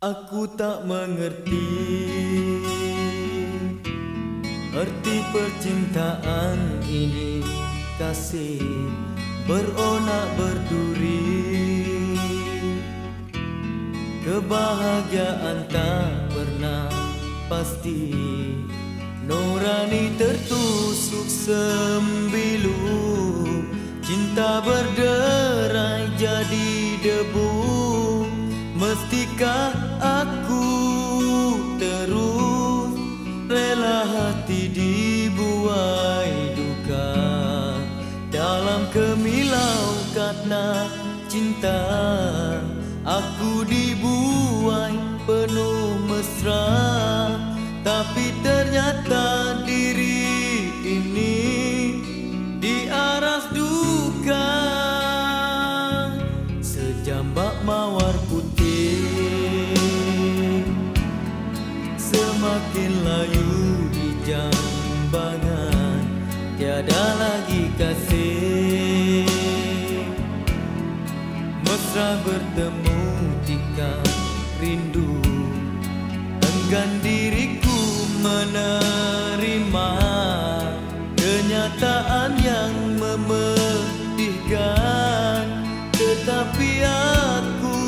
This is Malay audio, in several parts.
Aku tak mengerti Erti percintaan ini. Kasih beronak berduri Kebahagiaan tak pernah pasti. Nurani tertusuk sembilu Cinta berderai jadi debu. Mestikah kemilau karena cinta. Aku dibuai penuh mesra Tapi ternyata Mesra bertemu jika rindu. Enggan diriku menerima Kenyataan yang memedihkan. Tetapi aku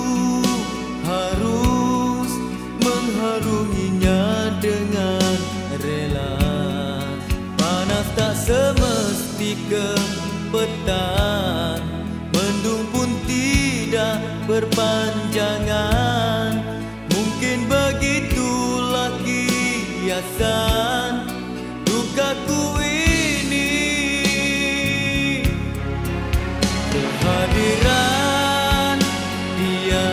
harus mengharunginya dengan rela. Panas tak semesti kepetan berpanjangan. Mungkin begitulah kiasan Dukaku ini. Kehadiran dia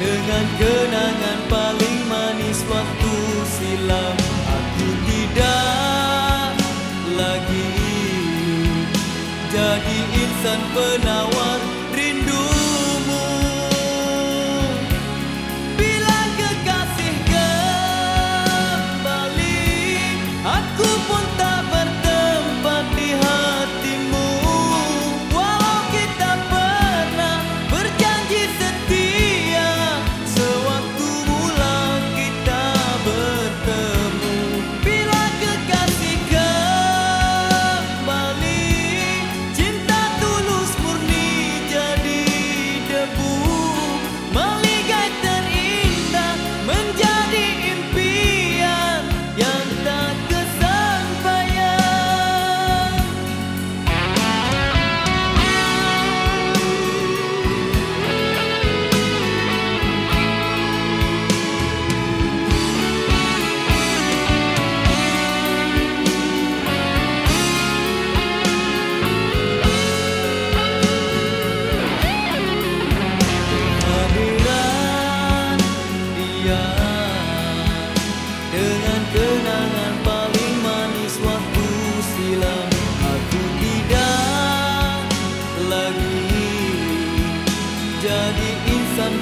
Dengan kenangan paling manis waktu silam. Aku tidak lagi Jadi insan penawar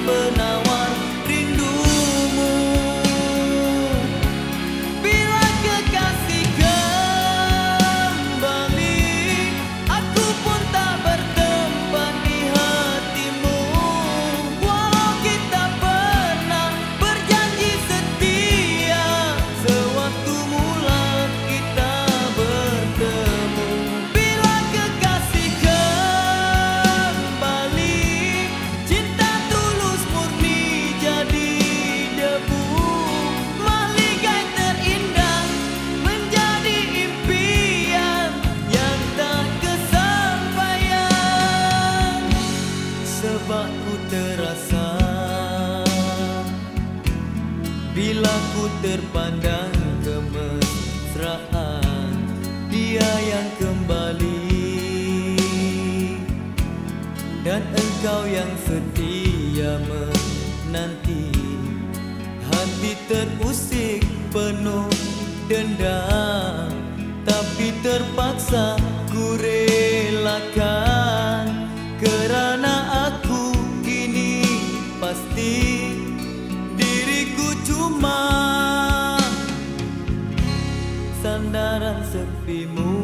insan Bila ku terpandang kemesraan Dia yang kembali. Dan engkau yang setia menanti. Hati terusik penuh dendam Tapi terpaksa giấc đi mơ